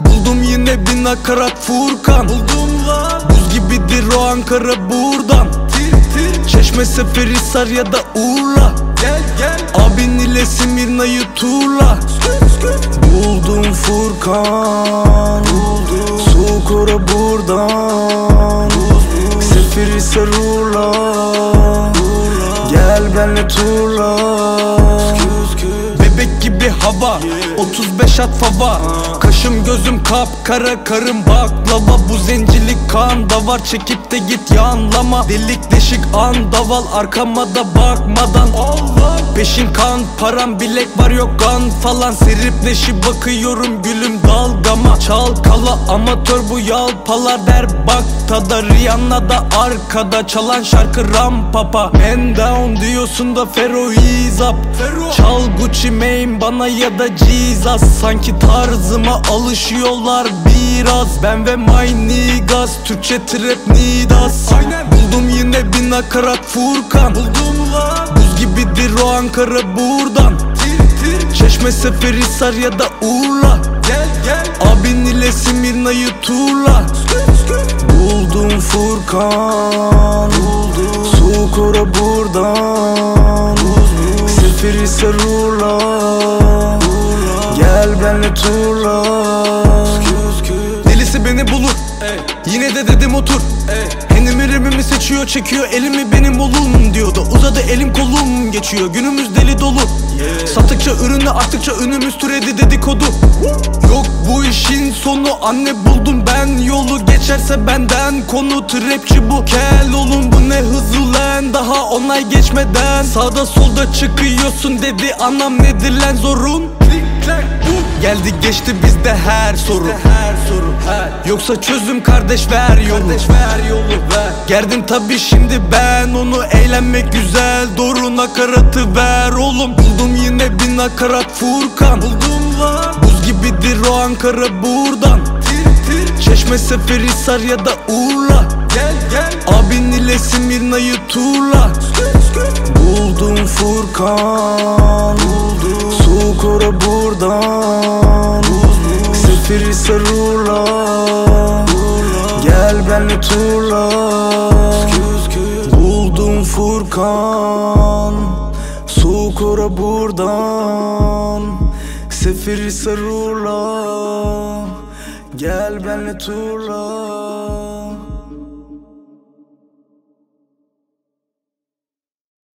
Buldum yine bir nakarat Furkan. Buldum lan. Buz gibidir o Ankara buradan. Tir tir. Çeşme Seferihisar ya da Urla. Gel gel. Abin ile Simirna'yı turla. Buldum Furkan. Buldum. Sukora buradan. Seferihisar Urla. Gel benle turla hava 35 at fava. Kaşım gözüm kapkara karım baklava. Bu zencilik kan da var çekip de git yanlama. Delik deşik andaval arkama da bakmadan Peşin kan param bilek var yok kan falan. Serip neşi bakıyorum gülüm dalgama. Çalkala amatör bu yalpalar der bak tada Rihanna da arkada. Çalan şarkı rampapa Man down diyorsun da Fero is up. Çal Gucci Mane bana ya da Jesus. Sanki tarzıma alışıyorlar biraz. Ben ve my niggas Türkçe trap nidas Buldum yine bir nakarat Furkan. Buldum lan Ankara buradan. Çeşme Seferihisar ya da Urla. Gel gel Abin ile Simirna'yı turla. Buldum Furkan. Buldum Sukora buradan. Seferihisar Urla. Gel benle turla. Delisi beni bulur. Yine de dedim otur. Henimi rimimi seçiyor çekiyor elimi benim olun diyordu. Uzadı elim kolum geçiyor günümüz deli dolu. Sattıkça ürünü arttıkça ünümüz türedi dedikodu. Yok bu işin sonu anne buldum ben yolu. Geçerse benden konu trapçi bu. Kel olun bu ne hızlı lan? Daha onay geçmeden Sağda solda çıkıyorsun dedi. Anam nedir lan zorun? Geldi geçti bizde her soru her soru Yoksa çözüm kardeş ver yolu. Kardeş ver yolu ver. Gerdim tabi şimdi ben onu. Eğlenmek güzel Doğru nakaratı ver oğlum. Buldum yine bir nakarat Furkan. Buldum lan. Buz gibidir o Ankara buradan. Çeşme Seferihisar ya da Urla Gel gel. Abin ile Simirna'yı turla. Buldum Furkan. Buldum. Sukora buradan Seferihisar Urla Gel benle turla. Buldum Furkan. Sukora buradan. Seferihisar Urla Gel benle turla